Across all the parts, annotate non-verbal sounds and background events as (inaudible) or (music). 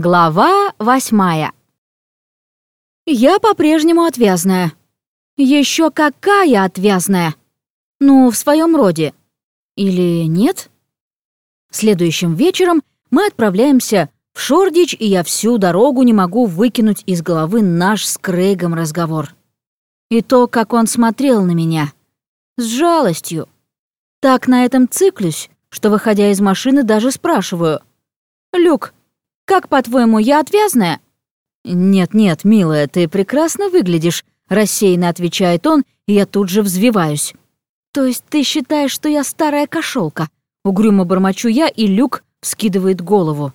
Глава восьмая. Я по-прежнему отвязная. Еще какая отвязная? Ну, в своем роде. Или нет? Следующим вечером мы отправляемся в Шордич, и я всю дорогу не могу выкинуть из головы наш с Крейгом разговор. И то, как он смотрел на меня. С жалостью. Так на этом циклюсь, что, выходя из машины, даже спрашиваю. «Люк, как, по-твоему, я отвязная?» «Нет-нет, милая, ты прекрасно выглядишь», — рассеянно отвечает он, и я тут же взвиваюсь. «То есть ты считаешь, что я старая кошелка? Угрюмо бормочу я, и Люк вскидывает голову.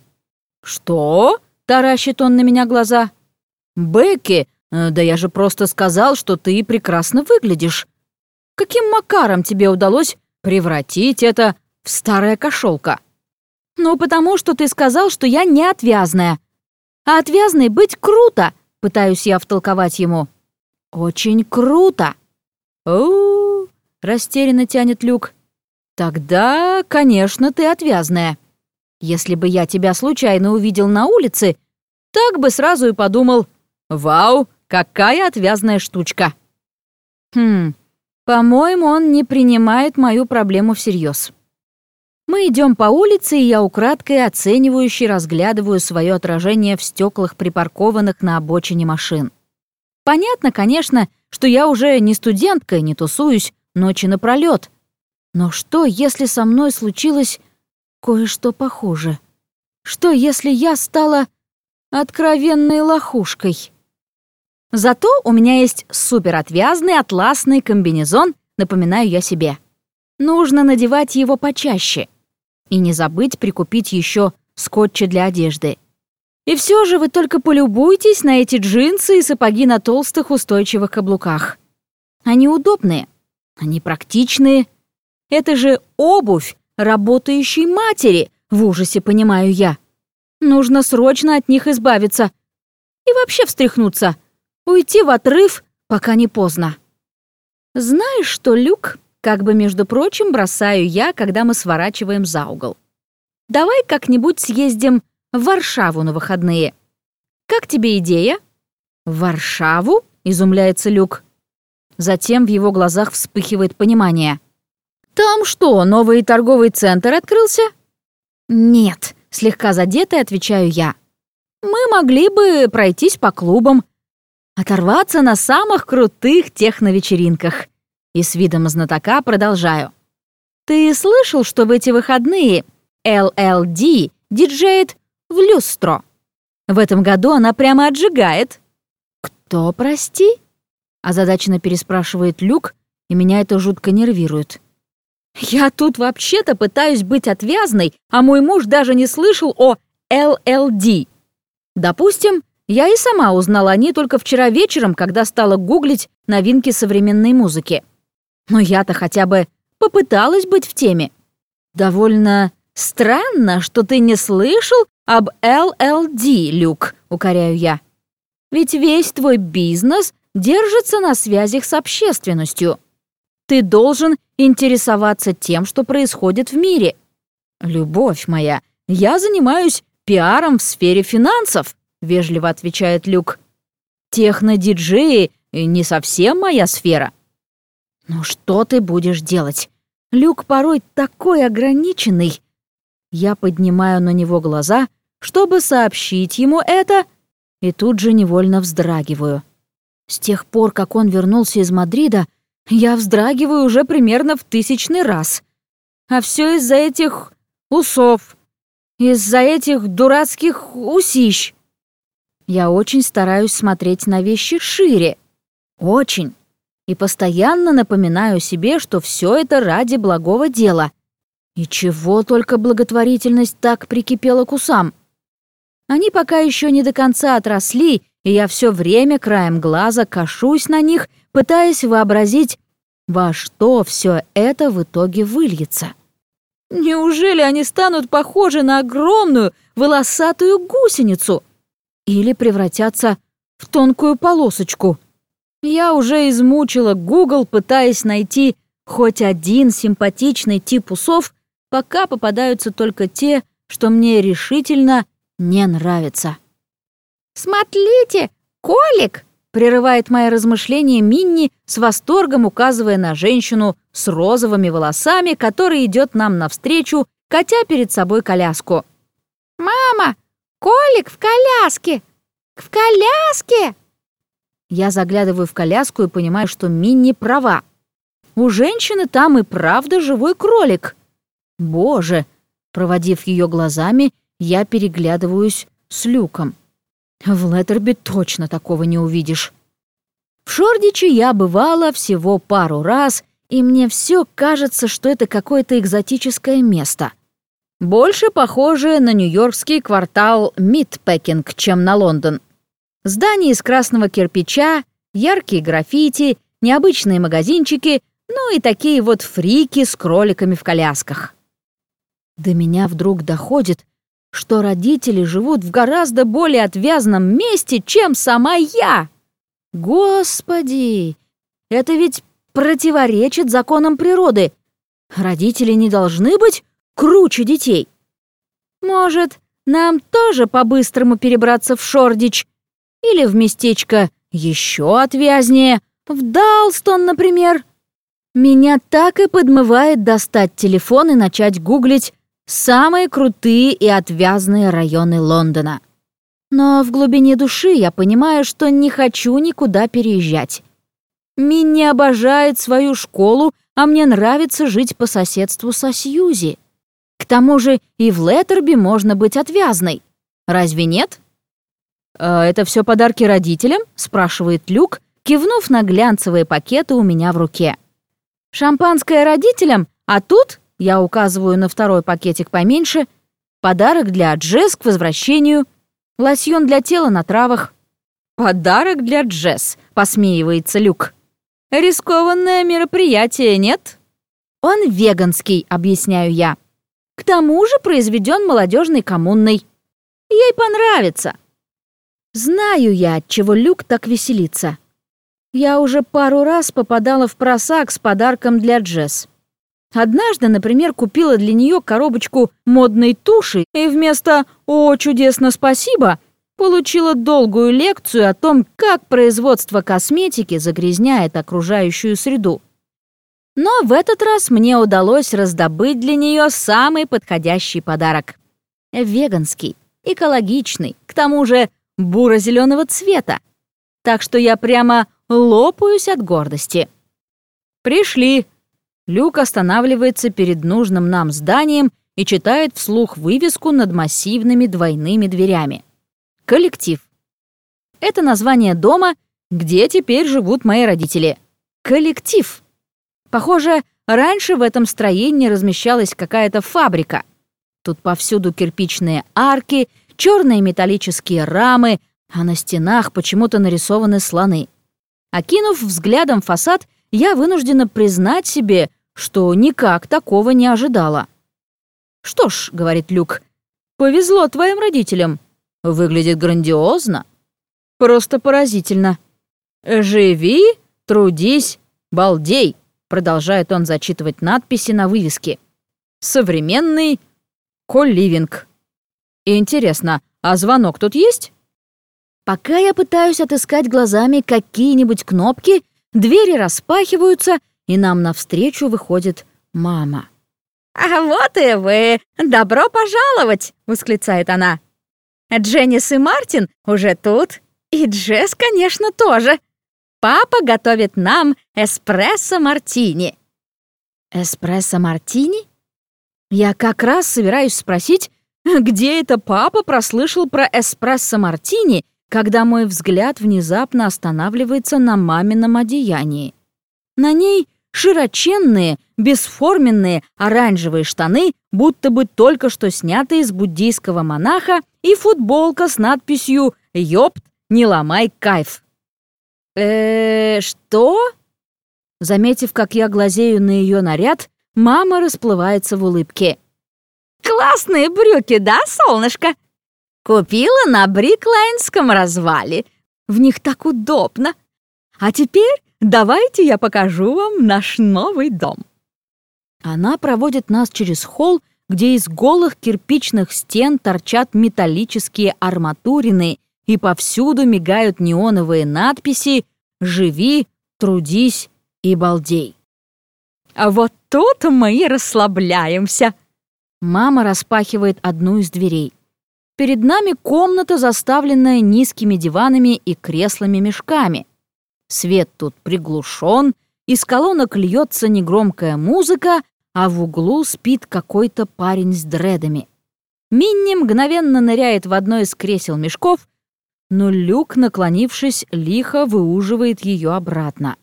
«Что?» — таращит он на меня глаза. «Бекки, э, да я же просто сказал, что ты прекрасно выглядишь. Каким макаром тебе удалось превратить это в старая кошелка?» «Ну, потому что ты сказал, что я не отвязная. А отвязной быть круто!» — пытаюсь я втолковать ему. «Очень круто!» «О-о-о!» — растерянно тянет Люк. «Тогда, конечно, ты отвязная. Если бы я тебя случайно увидел на улице, так бы сразу и подумал, «Вау, какая отвязная штучка!» Хм, по-моему, он не принимает мою проблему всерьез. Мы идем по улице, и я украдкой оценивающе разглядываю свое отражение в стеклах припаркованных на обочине машин. Понятно, конечно, что я уже не студентка и не тусуюсь ночи напролёт. Но что, если со мной случилось кое-что похуже? Что, если я стала откровенной лохушкой? Зато у меня есть суперотвязный атласный комбинезон, напоминаю я себе. Нужно надевать его почаще. И не забыть прикупить еще скотча для одежды. И все же вы только полюбуйтесь на эти джинсы и сапоги на толстых устойчивых каблуках. Они удобные, они практичные. Это же обувь работающей матери, в ужасе понимаю я. Нужно срочно от них избавиться. И вообще встряхнуться. Уйти в отрыв, пока не поздно. Знаешь что, Люк, как бы, между прочим, бросаю я, когда мы сворачиваем за угол. Давай как-нибудь съездим в Варшаву на выходные. Как тебе идея? В Варшаву? Изумляется Люк. Затем в его глазах вспыхивает понимание. Там что, новый торговый центр открылся? Нет, слегка задетая отвечаю я. Мы могли бы пройтись по клубам, оторваться на самых крутых техновечеринках. И с видом знатока продолжаю. «Ты слышал, что в эти выходные LLD диджеет в люстро? В этом году она прямо отжигает». «Кто, прости?» Озадаченно переспрашивает Люк, и меня это жутко нервирует. «Я тут вообще-то пытаюсь быть отвязной, а мой муж даже не слышал о LLD. Допустим, я и сама узнала о ней только вчера вечером, когда стала гуглить новинки современной музыки. Но я-то хотя бы попыталась быть в теме. Довольно странно, что ты не слышал об LLD, Люк, укоряю я. Ведь весь твой бизнес держится на связях с общественностью. Ты должен интересоваться тем, что происходит в мире. Любовь моя, я занимаюсь пиаром в сфере финансов, вежливо отвечает Люк. Технодиджеи не совсем моя сфера. «Ну что ты будешь делать? Люк порой такой ограниченный!» Я поднимаю на него глаза, чтобы сообщить ему это, и тут же невольно вздрагиваю. С тех пор, как он вернулся из Мадрида, я вздрагиваю уже примерно в тысячный раз. А все из-за этих усов, из-за этих дурацких усищ. Я очень стараюсь смотреть на вещи шире. Очень и постоянно напоминаю себе, что все это ради благого дела. И чего только благотворительность так прикипела к усам. Они пока еще не до конца отросли, и я все время краем глаза кашусь на них, пытаясь вообразить, во что все это в итоге выльется. Неужели они станут похожи на огромную волосатую гусеницу? Или превратятся в тонкую полосочку? Я уже измучила Google, пытаясь найти хоть один симпатичный тип усов, пока попадаются только те, что мне решительно не нравится. «Смотрите, колик!» — прерывает мои размышления Минни с восторгом, указывая на женщину с розовыми волосами, которая идет нам навстречу, катя перед собой коляску. «Мама, колик в коляске! В коляске!» Я заглядываю в коляску и понимаю, что Минни права. У женщины там и правда живой кролик. Боже! Проводив ее глазами, я переглядываюсь с Люком. В Леттерби точно такого не увидишь. В Шордиче я бывала всего пару раз, и мне все кажется, что это какое-то экзотическое место. Больше похоже на нью-йоркский квартал Мидпекинг, чем на Лондон. Здания из красного кирпича, яркие граффити, необычные магазинчики, ну и такие вот фрики с кроликами в колясках. До меня вдруг доходит, что родители живут в гораздо более отвязном месте, чем сама я. Господи, это ведь противоречит законам природы. Родители не должны быть круче детей. Может, нам тоже по-быстрому перебраться в Шордич или в местечко еще отвязнее, в Далстон, например. Меня так и подмывает достать телефон и начать гуглить самые крутые и отвязные районы Лондона. Но в глубине души я понимаю, что не хочу никуда переезжать. Минни обожает свою школу, а мне нравится жить по соседству со Сьюзи. К тому же и в Леттерби можно быть отвязной. Разве нет? «А «Это все подарки родителям?» — спрашивает Люк, кивнув на глянцевые пакеты у меня в руке. «Шампанское родителям, а тут я указываю на второй пакетик поменьше. Подарок для Джесс к возвращению. Лосьон для тела на травах. «Подарок для Джесс», — посмеивается Люк. «Рискованное мероприятие, нет?» «Он веганский», — объясняю я. «К тому же произведен молодежной коммунной. Ей понравится». Знаю я, от чего Люк так веселится. Я уже пару раз попадала в просак с подарком для Джесс. Однажды, например, купила для нее коробочку модной туши и вместо «О, чудесно, спасибо!» получила долгую лекцию о том, как производство косметики загрязняет окружающую среду. Но в этот раз мне удалось раздобыть для нее самый подходящий подарок. Веганский, экологичный, к тому же буро-зеленого цвета. Так что я прямо лопаюсь от гордости. «Пришли», Люк останавливается перед нужным нам зданием и читает вслух вывеску над массивными двойными дверями. Коллектив. Это название дома, где теперь живут мои родители. Коллектив. Похоже, раньше в этом строении размещалась какая-то фабрика. Тут повсюду кирпичные арки, черные металлические рамы, а на стенах почему-то нарисованы слоны. Окинув взглядом фасад, я вынуждена признать себе, что никак такого не ожидала. «Что ж», — говорит Люк, — «повезло твоим родителям. Выглядит грандиозно. Просто поразительно. Живи, трудись, балдей», — продолжает он зачитывать надписи на вывеске. «Современный колливинг». Интересно, а звонок тут есть? Пока я пытаюсь отыскать глазами какие-нибудь кнопки, Двери распахиваются, и нам навстречу выходит мама. «А вот и вы! Добро пожаловать!» — восклицает она. «Дженнис и Мартин уже тут, и Джесс, конечно, тоже. Папа готовит нам эспрессо-мартини». «Эспрессо-мартини?» Я как раз собираюсь спросить, где это папа прослышал про эспрессо-мартини когда мой взгляд внезапно останавливается на мамином одеянии. На ней широченные, бесформенные оранжевые штаны, будто бы только что снятые из буддийского монаха, и футболка с надписью «Ёпт, не ломай кайф». э что?» Заметив, как я глазею на ее наряд, мама расплывается в улыбке. «Классные брюки, да, солнышко? Купила на Бриклайнском развале. В них так удобно. А теперь давайте я покажу вам наш новый дом». Она проводит нас через холл, где из голых кирпичных стен торчат металлические арматурины и повсюду мигают неоновые надписи «Живи, трудись и балдей». А вот тут мы и расслабляемся. Мама распахивает одну из дверей. Перед нами комната, заставленная низкими диванами и креслами-мешками. Свет тут приглушен, из колонок льется негромкая музыка, а в углу спит какой-то парень с дредами. Минни мгновенно ныряет в одно из кресел мешков, но Люк, наклонившись, лихо выуживает ее обратно.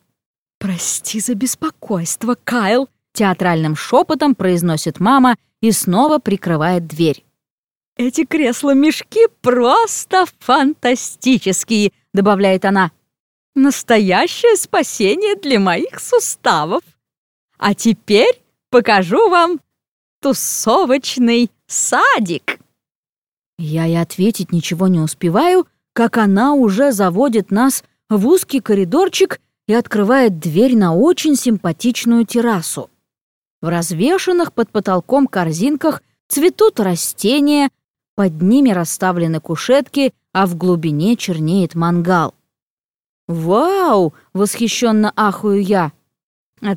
«Прости за беспокойство, Кайл!» — театральным шепотом произносит мама и снова прикрывает дверь. «Эти кресла-мешки просто фантастические!» — добавляет она. «Настоящее спасение для моих суставов! А теперь покажу вам тусовочный садик!» Я и ответить ничего не успеваю, как она уже заводит нас в узкий коридорчик и открывает дверь на очень симпатичную террасу. В развешанных под потолком корзинках цветут растения, под ними расставлены кушетки, а в глубине чернеет мангал. «Вау!» — восхищенно ахую я.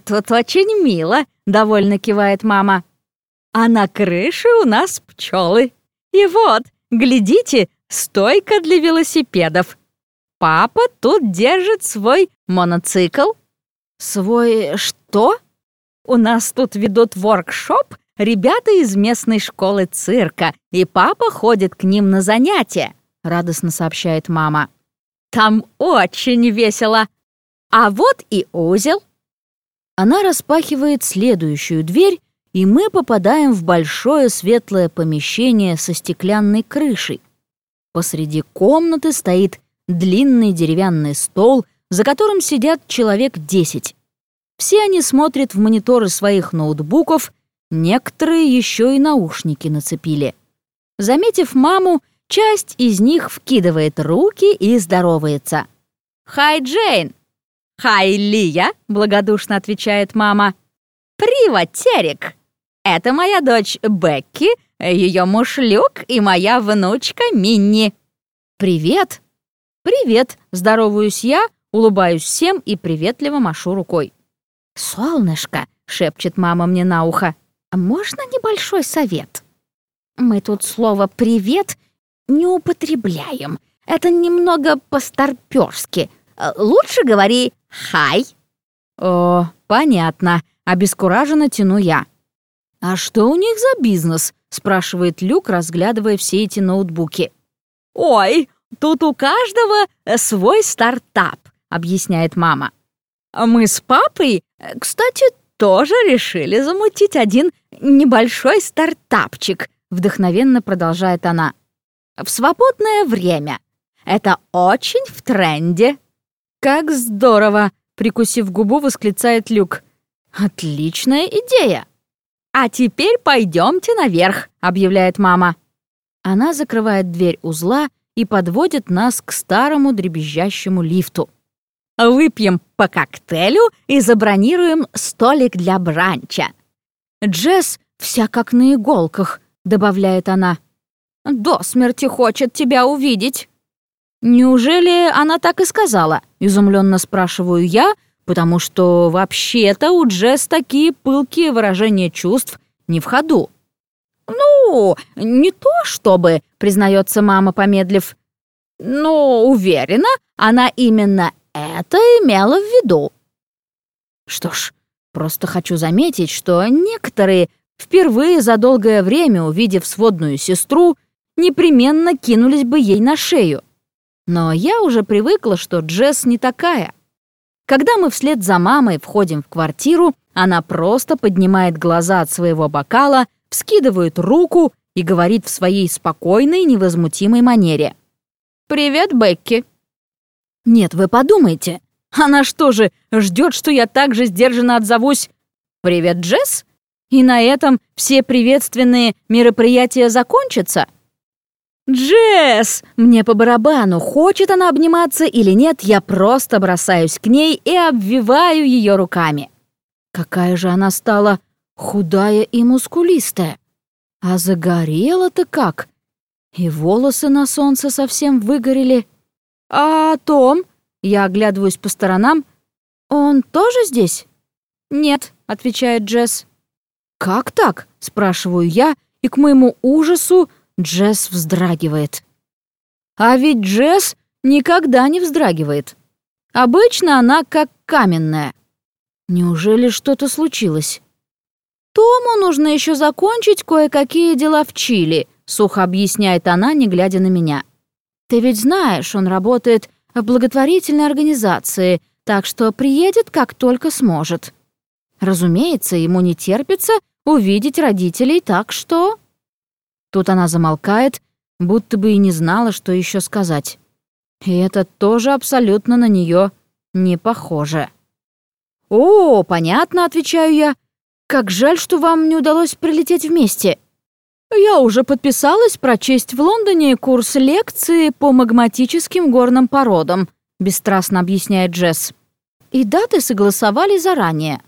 «Тут очень мило», — довольно кивает мама. «А на крыше у нас пчелы. И вот, глядите, стойка для велосипедов. Папа тут держит свой моноцикл». «Свой что?» У нас тут ведут воркшоп ребята из местной школы цирка, и папа ходит к ним на занятия», — радостно сообщает мама. «Там очень весело. А вот и узел». Она распахивает следующую дверь, и мы попадаем в большое светлое помещение со стеклянной крышей. Посреди комнаты стоит длинный деревянный стол, за которым сидят человек десять. Все они смотрят в мониторы своих ноутбуков, некоторые еще и наушники нацепили. Заметив маму, часть из них вкидывает руки и здоровается. «Хай, Джейн!» «Хай, Лия!» — благодушно отвечает мама. «Привет, Терек! Это моя дочь Бекки, ее муж Люк и моя внучка Минни». «Привет!» «Привет!» — здороваюсь я, улыбаюсь всем и приветливо машу рукой. «Солнышко», — шепчет мама мне на ухо, — «можно небольшой совет? Мы тут слово «привет» не употребляем. Это немного по-старпёрски. Лучше говори «хай». «О, понятно», — обескураженно тяну я. «А что у них за бизнес?» — спрашивает Люк, разглядывая все эти ноутбуки. «Ой, тут у каждого свой стартап», — объясняет мама. Мы с папой, э, кстати, тоже решили замутить один небольшой стартапчик, вдохновенно продолжает она. В свободное время. Это очень в тренде. Как здорово, прикусив губу, восклицает Люк. Отличная идея. А теперь пойдемте наверх, объявляет мама. Она закрывает дверь узла и подводит нас к старому дребезжащему лифту. Выпьем по коктейлю и забронируем столик для бранча. Джесс вся как на иголках, добавляет она. До смерти хочет тебя увидеть. Неужели она так и сказала? Изумленно спрашиваю я, потому что вообще-то у Джесс такие пылкие выражения чувств не в ходу. «Ну, не то чтобы», — признается мама, помедлив. «Но уверена, она именно это имела в виду. Что ж, просто хочу заметить, что некоторые, впервые за долгое время увидев сводную сестру, непременно кинулись бы ей на шею. Но я уже привыкла, что Джесс не такая. Когда мы вслед за мамой входим в квартиру, она просто поднимает глаза от своего бокала, вскидывает руку и говорит в своей спокойной, невозмутимой манере. «Привет, Бекки!» Нет, вы подумайте. Она что же, ждет, что я так же сдержанно отзовусь «Привет, Джесс?» И на этом все приветственные мероприятия закончатся? «Джесс!» Мне по барабану, хочет она обниматься или нет, я просто бросаюсь к ней и обвиваю ее руками. Какая же она стала худая и мускулистая. А загорела-то как? И волосы на солнце совсем выгорели. А Том, я оглядываюсь по сторонам, он тоже здесь? Нет, отвечает Джесс. Как так? спрашиваю я, и к моему ужасу Джесс вздрагивает. А ведь Джесс никогда не вздрагивает. Обычно она как каменная. Неужели что-то случилось? Тому нужно еще закончить кое-какие дела в Чили, сухо объясняет она, не глядя на меня. Ты ведь знаешь, он работает в благотворительной организации, так что приедет, как только сможет. Разумеется, ему не терпится увидеть родителей, так что... Тут она замолкает, будто бы и не знала, что еще сказать. И это тоже абсолютно на нее не похоже. «О, понятно», — отвечаю я. «Как жаль, что вам не удалось прилететь вместе». «Я уже подписалась прочесть в Лондоне курс лекции по магматическим горным породам», — бесстрастно объясняет Джесс. «И даты согласовали заранее».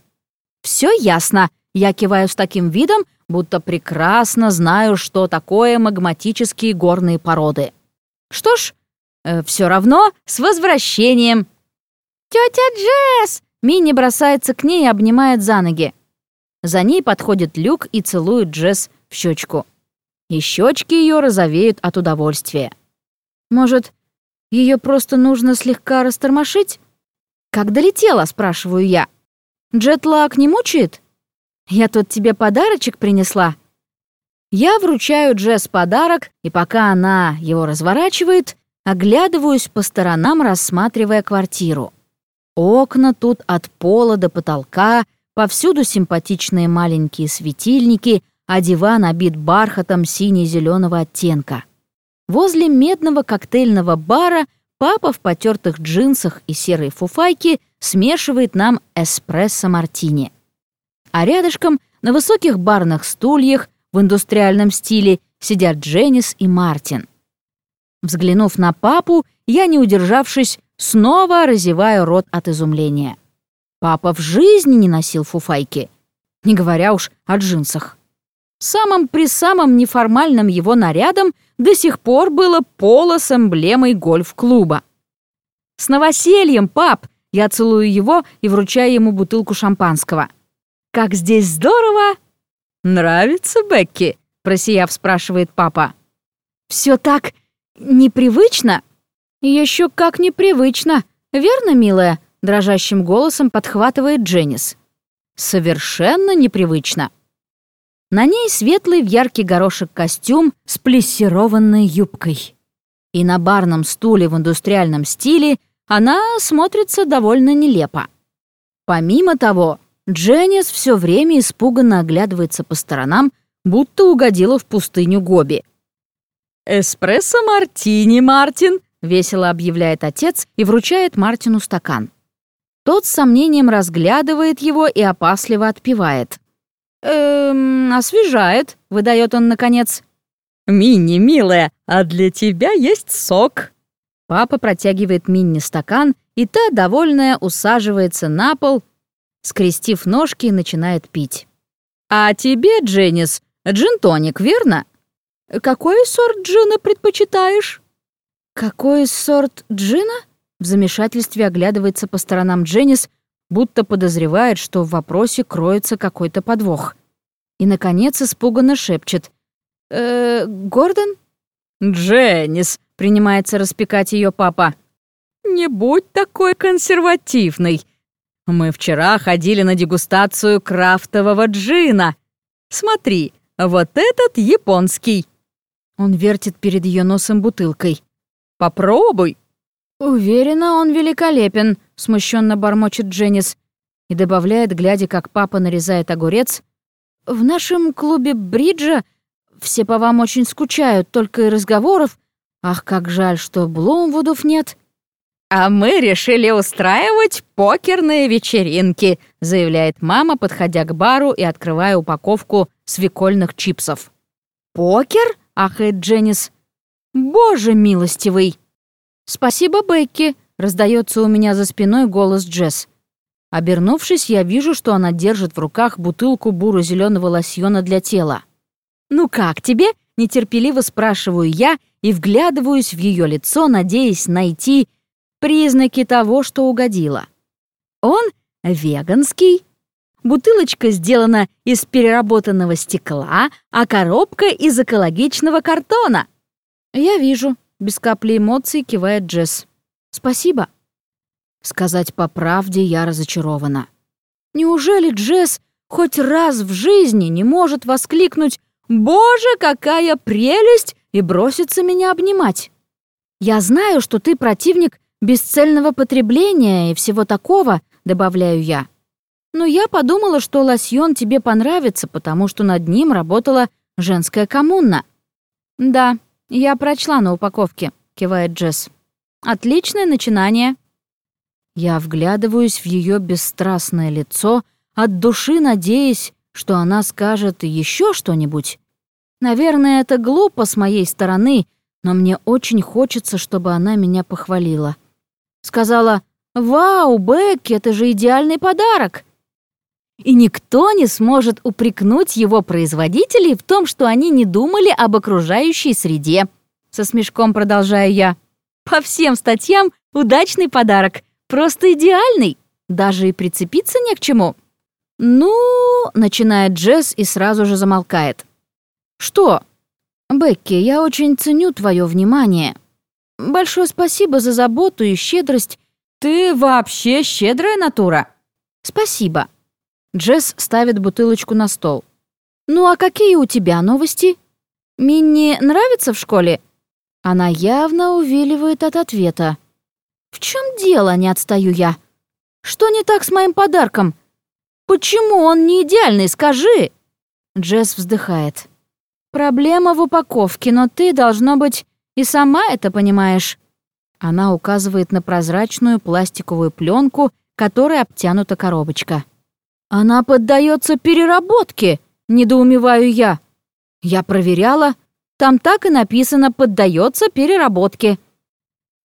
«Все ясно», — я киваю с таким видом, будто прекрасно знаю, что такое магматические горные породы. Что ж, э, все равно с возвращением. Тетя Джесс! Мини бросается к ней и обнимает за ноги. За ней подходит Люк и целует Джесс в щечку. И щечки ее розовеют от удовольствия. Может, ее просто нужно слегка растормошить? Как долетела, спрашиваю я. Джетлаг не мучает? Я тут тебе подарочек принесла». Я вручаю Джесс подарок, и пока она его разворачивает, оглядываюсь по сторонам, рассматривая квартиру. Окна тут от пола до потолка, повсюду симпатичные маленькие светильники, а диван обит бархатом сине-зеленого оттенка. Возле медного коктейльного бара папа в потертых джинсах и серой фуфайке смешивает нам эспрессо-мартини а рядышком на высоких барных стульях в индустриальном стиле сидят Дженнис и Мартин. Взглянув на папу, я, не удержавшись, снова разеваю рот от изумления. Папа в жизни не носил фуфайки, не говоря уж о джинсах. Самым при самым неформальным его нарядом до сих пор было поло с эмблемой гольф-клуба. «С новосельем, пап!» Я целую его и вручаю ему бутылку шампанского. Как здесь здорово!» «Нравится, Бекки?» — просияв, спрашивает папа. «Все так непривычно?» Еще как непривычно, верно, милая?» — дрожащим голосом подхватывает Дженнис. «Совершенно непривычно». На ней светлый в яркий горошек костюм с плессированной юбкой. И на барном стуле в индустриальном стиле она смотрится довольно нелепо. Помимо того, Дженнис все время испуганно оглядывается по сторонам, будто угодила в пустыню Гоби. «Эспрессо-мартини, Мартин!» — весело объявляет отец и вручает Мартину стакан. Тот с сомнением разглядывает его и опасливо отпивает. «Эм, освежает», — выдает он наконец. «Минни, милая, а для тебя есть сок». Папа протягивает Минни стакан, и та, довольная, усаживается на пол скрестив ножки, начинает пить. «А тебе, Дженнис, джин-тоник, верно? Какой сорт джина предпочитаешь?» «Какой сорт джина?» В замешательстве оглядывается по сторонам Дженнис, будто подозревает, что в вопросе кроется какой-то подвох. И, наконец, испуганно шепчет. «Э, Гордон?» «Дженнис», — принимается распекать ее папа. «Не будь такой консервативной. Мы вчера ходили на дегустацию крафтового джина. Смотри, вот этот японский». Он вертит перед ее носом бутылкой. «Попробуй». «Уверена, он великолепен», — смущенно бормочет Дженнис и добавляет, глядя, как папа нарезает огурец. «В нашем клубе бриджа все по вам очень скучают, только и разговоров. Ах, как жаль, что Блумвудов нет». «А мы решили устраивать покерные вечеринки», заявляет мама, подходя к бару и открывая упаковку свекольных чипсов. «Покер?» — ахает Дженнис. «Боже милостивый!» «Спасибо, Бекки!» — раздается у меня за спиной голос Джесс. Обернувшись, я вижу, что она держит в руках бутылку буро-зеленого лосьона для тела. «Ну как тебе?» — нетерпеливо спрашиваю я и вглядываюсь в ее лицо, надеясь найти признаки того, что угодило. Он веганский, бутылочка сделана из переработанного стекла, а коробка из экологичного картона. Я вижу, без капли эмоций кивает Джесс. Спасибо. Сказать по правде я разочарована. Неужели Джесс хоть раз в жизни не может воскликнуть «Боже, какая прелесть!» и броситься меня обнимать? Я знаю, что ты противник бесцельного потребления и всего такого, добавляю я. Но я подумала, что лосьон тебе понравится, потому что над ним работала женская коммуна. Да, я прочла на упаковке, кивает Джесс. Отличное начинание. Я вглядываюсь в ее бесстрастное лицо, от души надеясь, что она скажет еще что-нибудь. Наверное, это глупо с моей стороны, но мне очень хочется, чтобы она меня похвалила. Сказала «Вау, Бекки, это же идеальный подарок!» И никто не сможет упрекнуть его производителей в том, что они не думали об окружающей среде. Со смешком продолжаю я. По всем статьям удачный подарок, просто идеальный. Даже и прицепиться не к чему. «Ну...» — начинает Джесс и сразу же замолкает. «Что?» «Бекки, я очень ценю твое внимание. Большое спасибо за заботу и щедрость. Ты вообще щедрая натура. Спасибо. Джесс ставит бутылочку на стол. Ну а какие у тебя новости? Минни нравится в школе? Она явно увиливает от ответа. В чем дело, не отстаю я? Что не так с моим подарком? Почему он не идеальный, скажи? Джесс вздыхает. Проблема в упаковке, но ты, должно быть, и сама это понимаешь». Она указывает на прозрачную пластиковую пленку, которой обтянута коробочка. «Она поддается переработке», — недоумеваю я. «Я проверяла. Там так и написано «поддается переработке».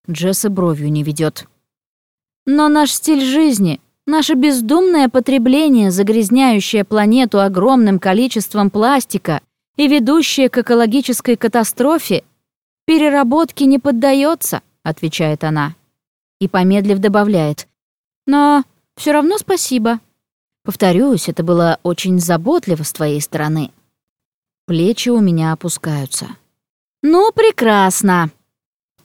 Джесса бровью не ведет. «Но наш стиль жизни, наше бездумное потребление, загрязняющее планету огромным количеством пластика и ведущее к экологической катастрофе, «Переработке не поддается», — отвечает она. И, помедлив, добавляет. «Но все равно спасибо. Повторюсь, это было очень заботливо с твоей стороны». Плечи у меня опускаются. «Ну, прекрасно.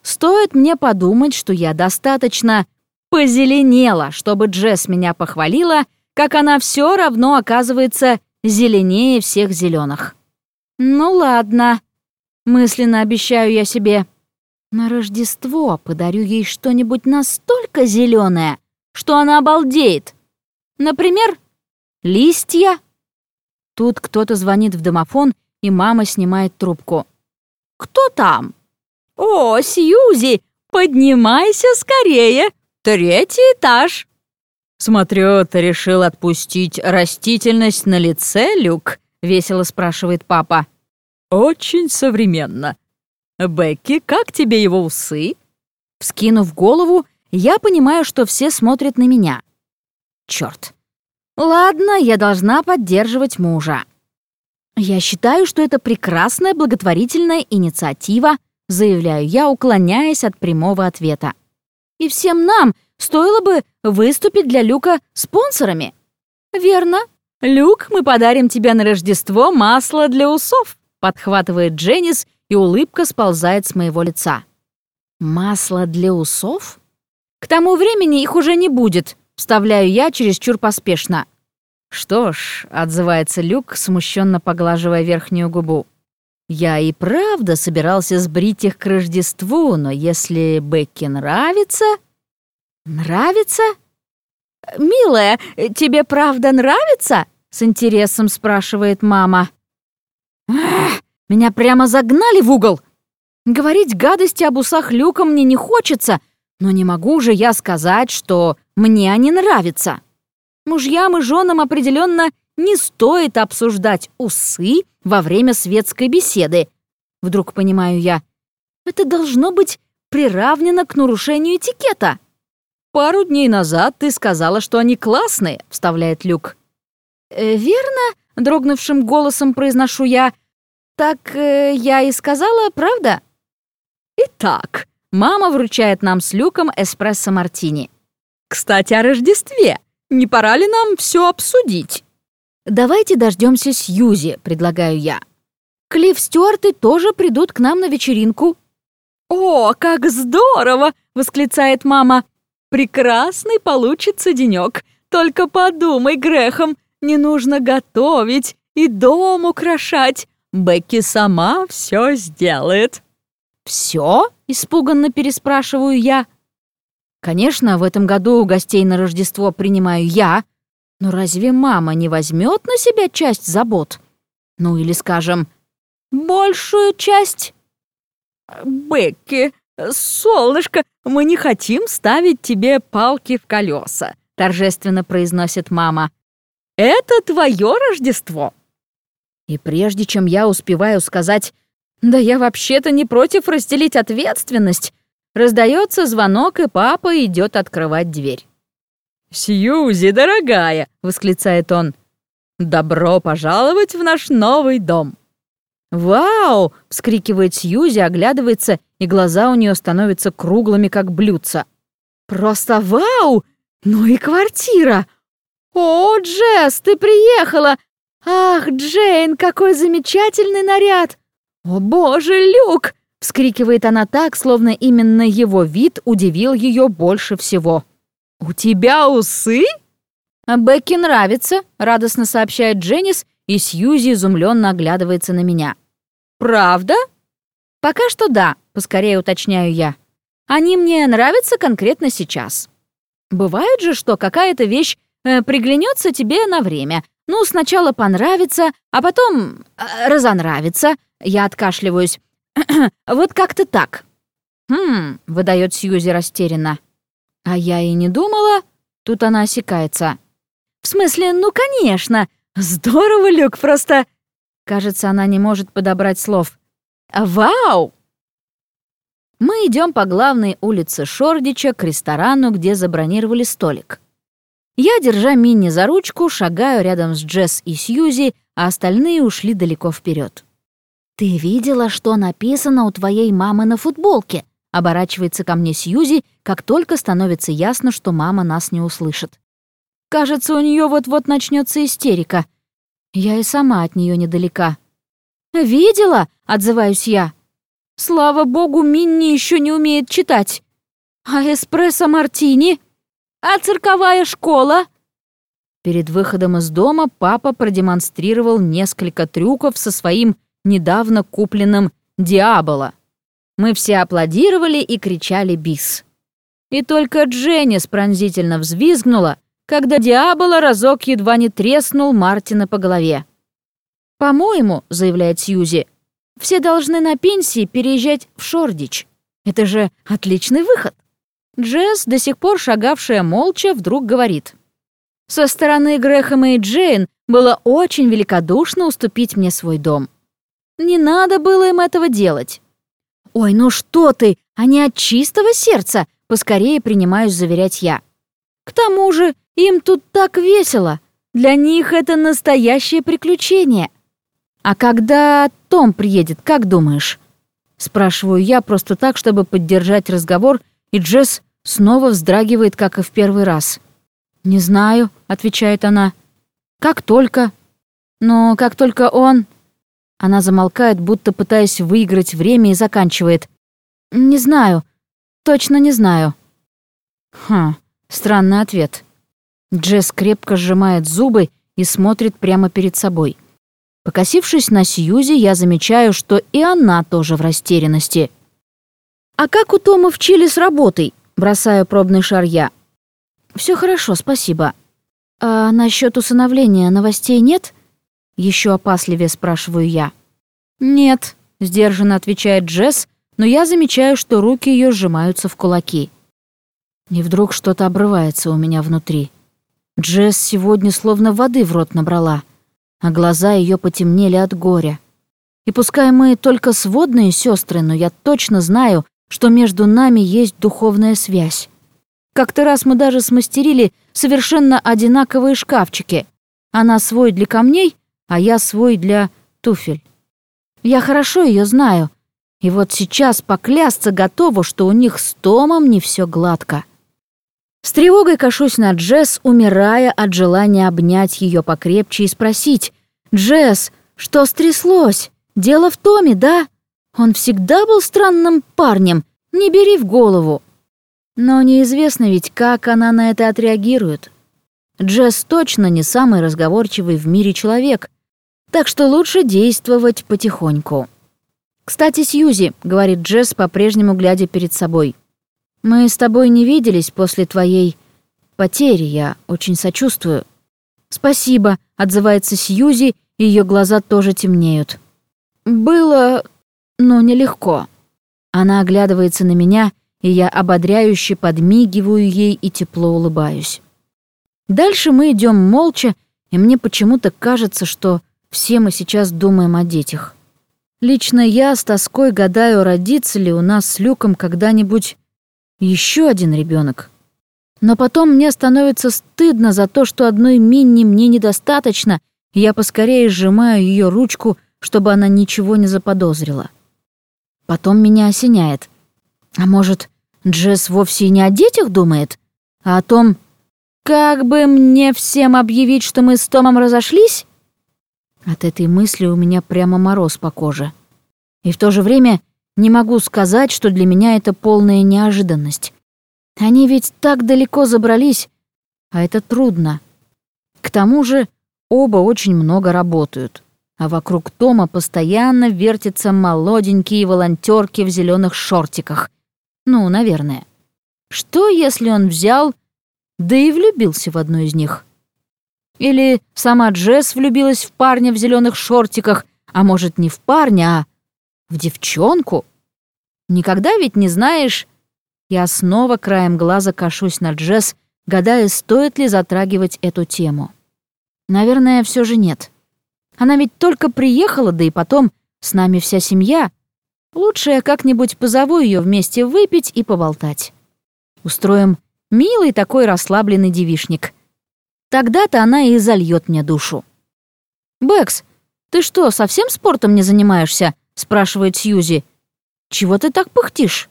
Стоит мне подумать, что я достаточно позеленела, чтобы Джесс меня похвалила, как она все равно оказывается зеленее всех зеленых. Ну ладно, Мысленно обещаю я себе. На Рождество подарю ей что-нибудь настолько зеленое, что она обалдеет. Например, листья. Тут кто-то звонит в домофон, и мама снимает трубку. «Кто там?» «О, Сьюзи, поднимайся скорее! Третий этаж!» «Смотрю, ты решил отпустить растительность на лице, Люк?» — весело спрашивает папа. «Очень современно. Бекки, как тебе его усы?» Вскинув голову, я понимаю, что все смотрят на меня. Черт. Ладно, я должна поддерживать мужа. Я считаю, что это прекрасная благотворительная инициатива, заявляю я, уклоняясь от прямого ответа. И всем нам стоило бы выступить для Люка спонсорами. Верно. Люк, мы подарим тебе на Рождество масло для усов подхватывает Дженнис, и улыбка сползает с моего лица. «Масло для усов?» «К тому времени их уже не будет», — вставляю я чересчур поспешно. «Что ж», — отзывается Люк, смущенно поглаживая верхнюю губу. «Я и правда собирался сбрить их к Рождеству, но если Бекки нравится...» «Нравится?» «Милая, тебе правда нравится?» — с интересом спрашивает мама. Ах, меня прямо загнали в угол. Говорить гадости об усах Люка мне не хочется, но не могу же я сказать, что мне они нравятся. Мужьям и женам определенно не стоит обсуждать усы во время светской беседы. Вдруг понимаю я. Это должно быть приравнено к нарушению этикета. «Пару дней назад ты сказала, что они классные», — вставляет Люк. «Э, «Верно?» — дрогнувшим голосом произношу я. Так э, я и сказала, правда? Итак, мама вручает нам с Люком эспрессо-мартини. Кстати, о Рождестве. Не пора ли нам все обсудить? Давайте дождемся Сьюзи, предлагаю я. Клифф Стюарты тоже придут к нам на вечеринку. О, как здорово! восклицает мама. Прекрасный получится денек. Только подумай, Грехом, не нужно готовить и дом украшать. Бекки сама все сделает. Все? испуганно переспрашиваю я. Конечно, в этом году гостей на Рождество принимаю я, но разве мама не возьмет на себя часть забот? Ну или, скажем, большую часть? Бекки, солнышко, мы не хотим ставить тебе палки в колеса, торжественно произносит мама. Это твое Рождество. И прежде чем я успеваю сказать «Да я вообще-то не против разделить ответственность», раздается звонок, и папа идет открывать дверь. «Сьюзи, дорогая!» — восклицает он. «Добро пожаловать в наш новый дом!» «Вау!» — вскрикивает Сьюзи, оглядывается, и глаза у нее становятся круглыми, как блюдца. «Просто вау! Ну и квартира! О, Джесс, ты приехала! Ах, Джейн, какой замечательный наряд! О, боже, Люк!» — вскрикивает она так, словно именно его вид удивил ее больше всего. «У тебя усы?» «А Бекки нравится», — радостно сообщает Дженнис, и Сьюзи изумленно оглядывается на меня. «Правда?» «Пока что да», — поскорее уточняю я. «Они мне нравятся конкретно сейчас. Бывает же, что какая-то вещь э, приглянется тебе на время. Ну, сначала понравится, а потом э, разонравится. Я откашливаюсь. Вот как-то так». «Хм», — выдает Сьюзи растерянно. «А я и не думала...» Тут она осекается. «В смысле, ну, конечно! Здорово, Люк, просто...» Кажется, она не может подобрать слов. «Вау!» Мы идем по главной улице Шордича к ресторану, где забронировали столик. Я, держа Минни за ручку, шагаю рядом с Джесс и Сьюзи, а остальные ушли далеко вперед. «Ты видела, что написано у твоей мамы на футболке?» Оборачивается ко мне Сьюзи, как только становится ясно, что мама нас не услышит. Кажется, у нее вот-вот начнется истерика. Я и сама от нее недалека. «Видела?» — отзываюсь я. «Слава богу, Минни еще не умеет читать. А эспрессо-мартини? А цирковая школа?» Перед выходом из дома папа продемонстрировал несколько трюков со своим недавно купленным «Диаболо». Мы все аплодировали и кричали «Бис». И только Дженнис пронзительно взвизгнула, когда Диабола разок едва не треснул Мартина по голове. «По-моему», — заявляет Сьюзи, — «все должны на пенсии переезжать в Шордич. Это же отличный выход». Джесс, до сих пор шагавшая молча, вдруг говорит. «Со стороны Грэхэма и Джейн было очень великодушно уступить мне свой дом. Не надо было им этого делать. «Ой, ну что ты, они от чистого сердца!» — поскорее принимаюсь заверять я. «К тому же им тут так весело. Для них это настоящее приключение. А когда Том приедет, как думаешь?» Спрашиваю я просто так, чтобы поддержать разговор, и Джесс снова вздрагивает, как и в первый раз. «Не знаю», — отвечает она. «Как только». «Но как только он...» Она замолкает, будто пытаясь выиграть время и заканчивает. «Не знаю. Точно не знаю». Хм, странный ответ. Джесс крепко сжимает зубы и смотрит прямо перед собой. Покосившись на Сьюзи, я замечаю, что и она тоже в растерянности. «А как у Тома в Чили с работой?» — бросаю пробный шар я. Все хорошо, спасибо. А насчет усыновления новостей нет?» Еще опасливее спрашиваю я. «Нет», — сдержанно отвечает Джесс, но я замечаю, что руки ее сжимаются в кулаки. И вдруг что-то обрывается у меня внутри. Джесс сегодня словно воды в рот набрала, а глаза ее потемнели от горя. И пускай мы только сводные сестры, но я точно знаю, что между нами есть духовная связь. Как-то раз мы даже смастерили совершенно одинаковые шкафчики. Она свой для камней, а я свой для туфель. Я хорошо ее знаю. И вот сейчас поклясться готова, что у них с Томом не все гладко. С тревогой кашусь на Джесс, умирая от желания обнять ее покрепче и спросить, «Джесс, что стряслось? Дело в Томе, да? Он всегда был странным парнем, не бери в голову». Но неизвестно ведь, как она на это отреагирует. Джесс точно не самый разговорчивый в мире человек, так что лучше действовать потихоньку. «Кстати, Сьюзи», — говорит Джесс, по-прежнему глядя перед собой, «мы с тобой не виделись после твоей потери, я очень сочувствую». «Спасибо», — отзывается Сьюзи, и ее глаза тоже темнеют. «Было, но нелегко». Она оглядывается на меня, и я ободряюще подмигиваю ей и тепло улыбаюсь. Дальше мы идем молча, и мне почему-то кажется, что все мы сейчас думаем о детях. Лично я с тоской гадаю, родится ли у нас с Люком когда-нибудь еще один ребенок. Но потом мне становится стыдно за то, что одной Минни мне недостаточно, и я поскорее сжимаю ее ручку, чтобы она ничего не заподозрила. Потом меня осеняет. А может, Джесс вовсе не о детях думает, а о том, как бы мне всем объявить, что мы с Томом разошлись? От этой мысли у меня прямо мороз по коже. И в то же время не могу сказать, что для меня это полная неожиданность. Они ведь так далеко забрались, а это трудно. К тому же оба очень много работают, а вокруг Тома постоянно вертятся молоденькие волонтерки в зеленых шортиках. Ну, наверное. Что, если он взял да и влюбился в одну из них. Или сама Джесс влюбилась в парня в зеленых шортиках, а может, не в парня, а в девчонку? Никогда ведь не знаешь. Я снова краем глаза кашусь на Джесс, гадая, стоит ли затрагивать эту тему. Наверное, все же нет. Она ведь только приехала, да и потом с нами вся семья. Лучше я как-нибудь позову ее вместе выпить и поболтать. Устроим Милый такой расслабленный девишник. Тогда-то она и зальет мне душу. «Бэкс, ты что, совсем спортом не занимаешься?» — спрашивает Сьюзи. «Чего ты так пыхтишь?»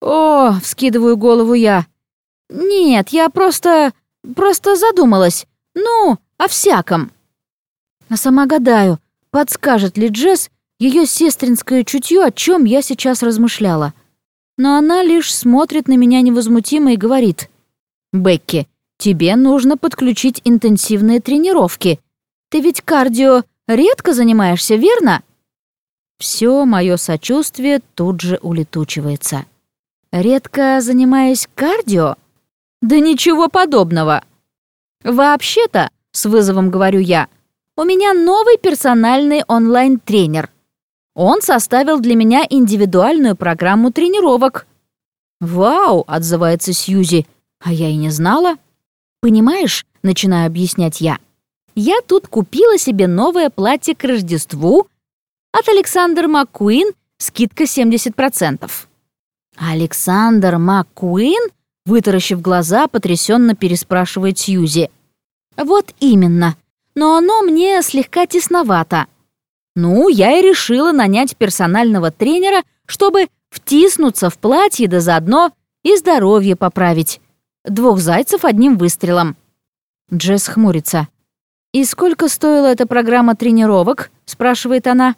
«О!» — вскидываю голову я. «Нет, я просто... просто задумалась. Ну, о всяком». А сама гадаю, подскажет ли Джесс ее сестринское чутье, о чем я сейчас размышляла но она лишь смотрит на меня невозмутимо и говорит. «Бекки, тебе нужно подключить интенсивные тренировки. Ты ведь кардио редко занимаешься, верно?» Все мое сочувствие тут же улетучивается. «Редко занимаюсь кардио?» «Да ничего подобного!» «Вообще-то», — с вызовом говорю я, «у меня новый персональный онлайн-тренер. Он составил для меня индивидуальную программу тренировок». «Вау!» — отзывается Сьюзи. «А я и не знала». «Понимаешь», — начинаю объяснять я, «я тут купила себе новое платье к Рождеству от Александр МакКуин, скидка 70%. «Александр МакКуин?» — вытаращив глаза, потрясенно переспрашивает Сьюзи. «Вот именно. Но оно мне слегка тесновато. Ну, я и решила нанять персонального тренера, чтобы втиснуться в платье да заодно и здоровье поправить. Двух зайцев одним выстрелом. Джесс хмурится. «И сколько стоила эта программа тренировок?» — спрашивает она.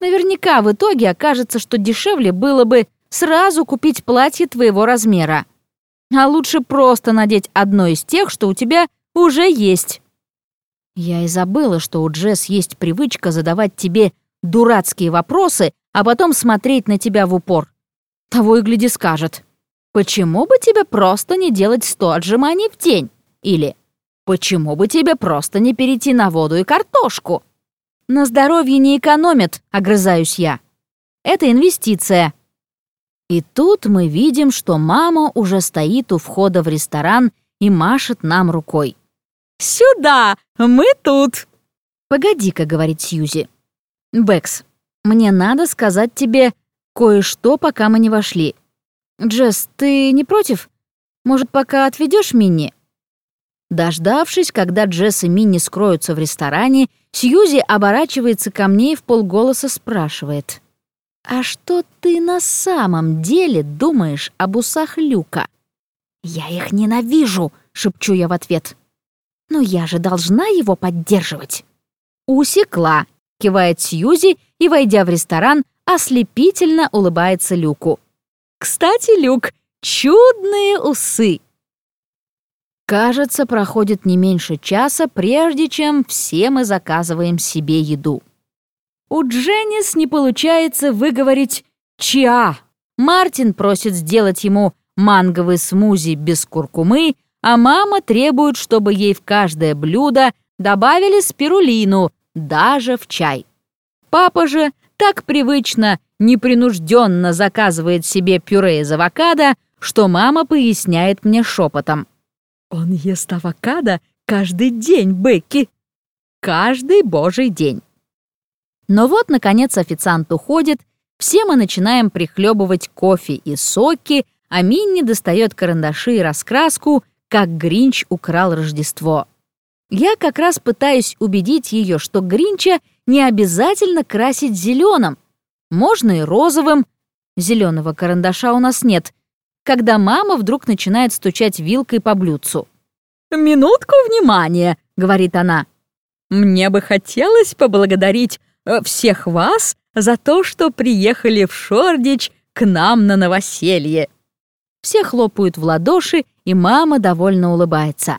«Наверняка в итоге окажется, что дешевле было бы сразу купить платье твоего размера. А лучше просто надеть одно из тех, что у тебя уже есть». Я и забыла, что у Джесс есть привычка задавать тебе дурацкие вопросы, а потом смотреть на тебя в упор. Того и гляди скажет. «Почему бы тебе просто не делать сто отжиманий в день?» Или «Почему бы тебе просто не перейти на воду и картошку?» «На здоровье не экономят», — огрызаюсь я. «Это инвестиция». И тут мы видим, что мама уже стоит у входа в ресторан и машет нам рукой. «Сюда! Мы тут!» «Погоди-ка», — говорит Сьюзи. «Бэкс, мне надо сказать тебе кое-что, пока мы не вошли. Джесс, ты не против? Может, пока отведешь Минни?» Дождавшись, когда Джесс и Минни скроются в ресторане, Сьюзи оборачивается ко мне и в полголоса спрашивает. «А что ты на самом деле думаешь об усах Люка?» «Я их ненавижу», — шепчу я в ответ. «Но я же должна его поддерживать». «Усекла», — кивает Сьюзи и, войдя в ресторан, ослепительно улыбается Люку. «Кстати, Люк, чудные усы!» Кажется, проходит не меньше часа, прежде чем все мы заказываем себе еду. У Дженнис не получается выговорить «чиа». Мартин просит сделать ему манговый смузи без куркумы, а мама требует, чтобы ей в каждое блюдо добавили спирулину, даже в чай. Папа же так привычно, непринужденно заказывает себе пюре из авокадо, что мама поясняет мне шепотом. «Он ест авокадо каждый день, Бекки!» «Каждый божий день!» Но вот, наконец, официант уходит, все мы начинаем прихлебывать кофе и соки, а Минни достает карандаши и раскраску, как Гринч украл Рождество. Я как раз пытаюсь убедить ее, что Гринча не обязательно красить зеленым. Можно и розовым. Зеленого карандаша у нас нет. Когда мама вдруг начинает стучать вилкой по блюдцу. «Минутку внимания», — говорит она. «Мне бы хотелось поблагодарить э, всех вас за то, что приехали в Шордич к нам на новоселье». Все хлопают в ладоши, и мама довольно улыбается.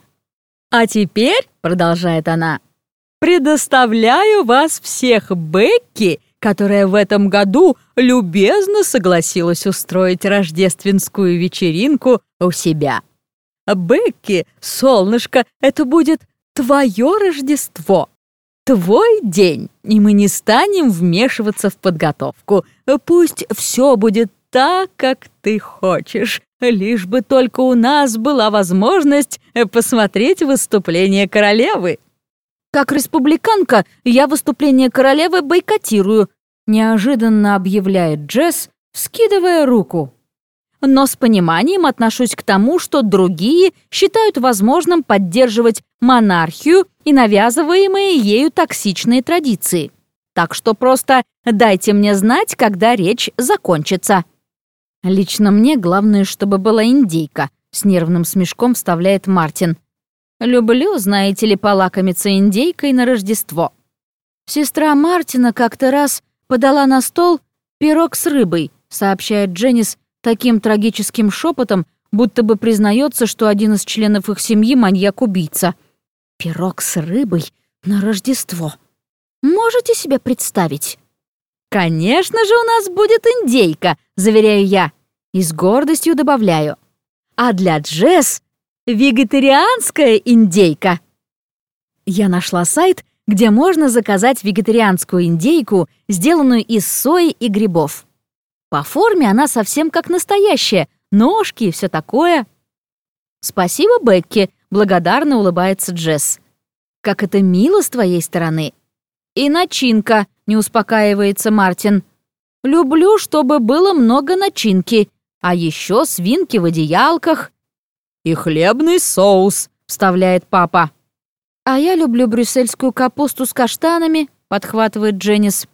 «А теперь», — продолжает она, — «предоставляю вас всех Бекки, которая в этом году любезно согласилась устроить рождественскую вечеринку у себя. Бекки, солнышко, это будет твое Рождество, твой день, и мы не станем вмешиваться в подготовку. Пусть все будет так, как ты хочешь, лишь бы только у нас была возможность посмотреть выступление королевы. Как республиканка я выступление королевы бойкотирую, неожиданно объявляет Джесс, скидывая руку. Но с пониманием отношусь к тому, что другие считают возможным поддерживать монархию и навязываемые ею токсичные традиции. Так что просто дайте мне знать, когда речь закончится. Лично мне главное, чтобы была индейка, с нервным смешком вставляет Мартин. Люблю, знаете ли, полакомиться индейкой на Рождество. Сестра Мартина как-то раз подала на стол пирог с рыбой, сообщает Дженнис таким трагическим шепотом, будто бы признается, что один из членов их семьи маньяк-убийца. Пирог с рыбой на Рождество. Можете себе представить? «Конечно же у нас будет индейка», — заверяю я. И с гордостью добавляю. «А для Джесс — вегетарианская индейка». Я нашла сайт, где можно заказать вегетарианскую индейку, сделанную из сои и грибов. По форме она совсем как настоящая, ножки и все такое. «Спасибо, Бекки», — благодарно улыбается Джесс. «Как это мило с твоей стороны». «И начинка», — не успокаивается Мартин. «Люблю, чтобы было много начинки, а еще свинки в одеялках». «И хлебный соус», — вставляет папа. «А я люблю брюссельскую капусту с каштанами», — подхватывает Дженнис.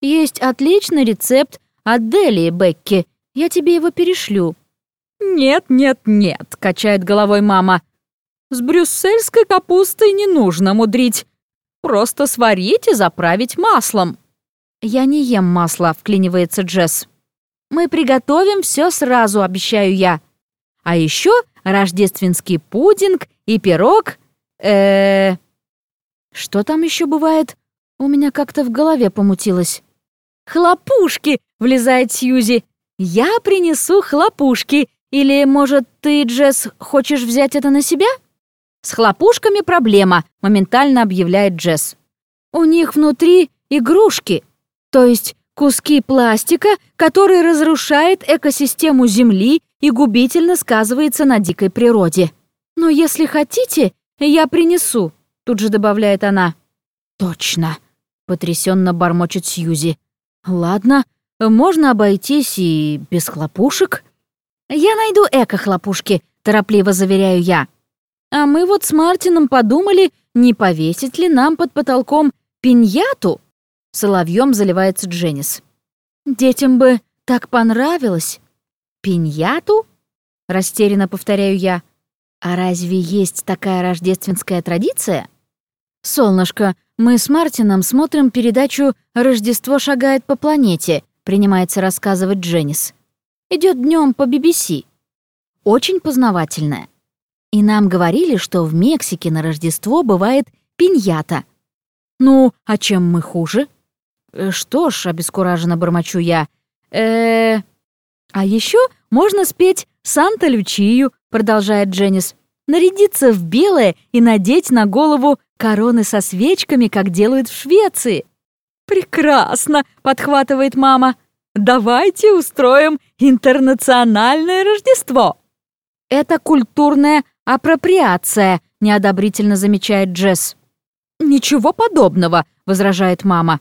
«Есть отличный рецепт от Делии Бекки. Я тебе его перешлю». «Нет, нет, нет», — качает головой мама. «С брюссельской капустой не нужно мудрить. Просто сварить и заправить маслом». «Я не ем масло», — вклинивается Джесс. «Мы приготовим все сразу, обещаю я. А еще рождественский пудинг и пирог э Что там еще бывает? У меня как-то в голове помутилось. «Хлопушки!» — влезает Сьюзи. «Я принесу хлопушки. Или, может, ты, Джесс, хочешь взять это на себя?» «С хлопушками проблема», — моментально объявляет Джесс. «У них внутри игрушки, то есть куски пластика, который разрушает экосистему Земли и губительно сказывается на дикой природе. Но если хотите, «Я принесу», — тут же добавляет она. «Точно», — потрясенно бормочет Сьюзи. «Ладно, можно обойтись и без хлопушек». «Я найду эко-хлопушки», — торопливо заверяю я. А мы вот с Мартином подумали, не повесить ли нам под потолком пиньяту?» Соловьем заливается Дженнис. «Детям бы так понравилось». «Пиньяту?» — растерянно повторяю я. «А разве есть такая рождественская традиция?» «Солнышко, мы с Мартином смотрим передачу «Рождество шагает по планете», принимается рассказывать Дженнис. Идет днем по BBC. Очень познавательная. И нам говорили, что в Мексике на Рождество бывает пиньята. Ну, а чем мы хуже? Э, что ж, обескураженно бормочу я. э А еще можно спеть «Санта-Лючию», продолжает Дженнис. Нарядиться в белое и надеть на голову короны со свечками, как делают в Швеции. «Прекрасно!» — подхватывает мама. «Давайте устроим интернациональное Рождество!» «Это культурная апроприация», — неодобрительно замечает Джесс. «Ничего подобного», — возражает мама.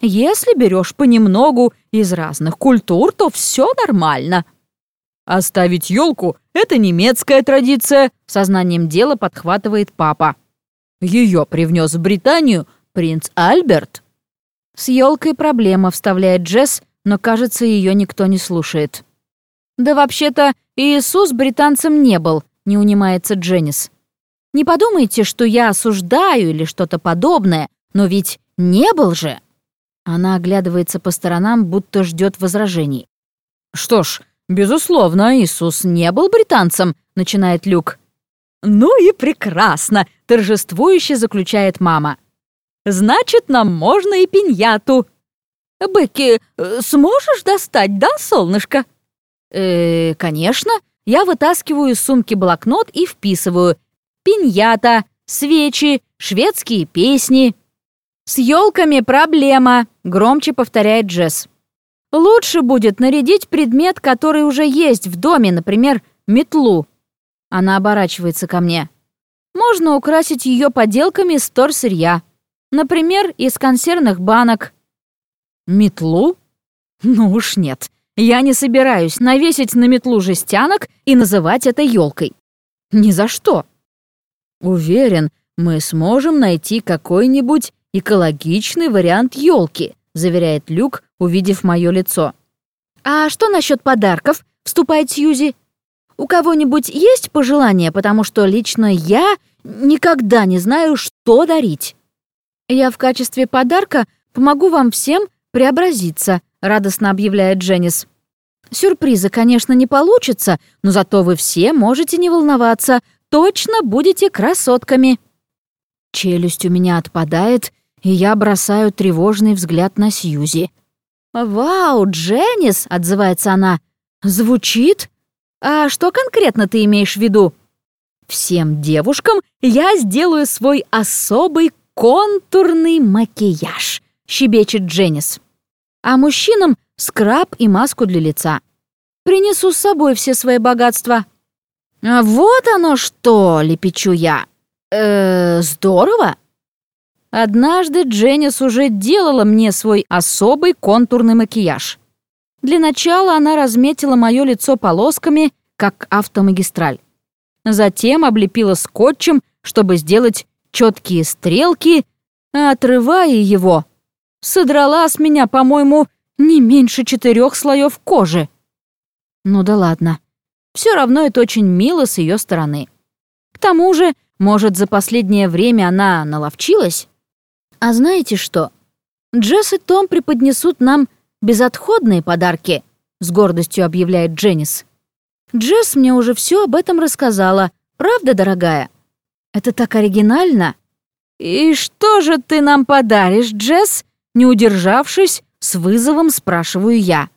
«Если берешь понемногу из разных культур, то все нормально». «Оставить елку — это немецкая традиция», — сознанием дела подхватывает папа. Ее привнес в Британию принц Альберт. С елкой проблема, вставляет Джесс, но, кажется, ее никто не слушает. Да вообще-то Иисус британцем не был, не унимается Дженнис. Не подумайте, что я осуждаю или что-то подобное, но ведь не был же. Она оглядывается по сторонам, будто ждет возражений. Что ж, безусловно, Иисус не был британцем, начинает Люк. «Ну и прекрасно!» — торжествующе заключает мама. «Значит, нам можно и пиньяту!» «Бекки, э, сможешь достать, да, солнышко?» «Э, конечно. Я вытаскиваю из сумки блокнот и вписываю. Пиньята, свечи, шведские песни». «С елками проблема», — громче повторяет Джесс. «Лучше будет нарядить предмет, который уже есть в доме, например, метлу. Она оборачивается ко мне. Можно украсить ее поделками из торсырья. Например, из консервных банок. Метлу? Ну уж нет. Я не собираюсь навесить на метлу жестянок и называть это елкой. Ни за что. Уверен, мы сможем найти какой-нибудь экологичный вариант елки, заверяет Люк, увидев мое лицо. А что насчет подарков? вступает Сьюзи. У кого-нибудь есть пожелания, потому что лично я никогда не знаю, что дарить. Я в качестве подарка помогу вам всем преобразиться, радостно объявляет Дженнис. Сюрприза, конечно, не получится, но зато вы все можете не волноваться, точно будете красотками. Челюсть у меня отпадает, и я бросаю тревожный взгляд на Сьюзи. «Вау, Дженнис!» — отзывается она. «Звучит «А что конкретно ты имеешь в виду?» «Всем девушкам я сделаю свой особый контурный макияж», — щебечет Дженнис. «А мужчинам — скраб и маску для лица. Принесу с собой все свои богатства». «А вот оно что!» — лепечу я. «Э, здорово!» Однажды Дженнис уже делала мне свой особый контурный макияж. Для начала она разметила мое лицо полосками, как автомагистраль. Затем облепила скотчем, чтобы сделать четкие стрелки, а отрывая его, содрала с меня, по-моему, не меньше четырех слоев кожи. Ну да ладно. Все равно это очень мило с ее стороны. К тому же, может, за последнее время она наловчилась? А знаете что? Джесс и Том преподнесут нам безотходные подарки», — с гордостью объявляет Дженнис. «Джесс мне уже все об этом рассказала. Правда, дорогая?» «Это так оригинально». «И что же ты нам подаришь, Джесс?» Не удержавшись, с вызовом спрашиваю я.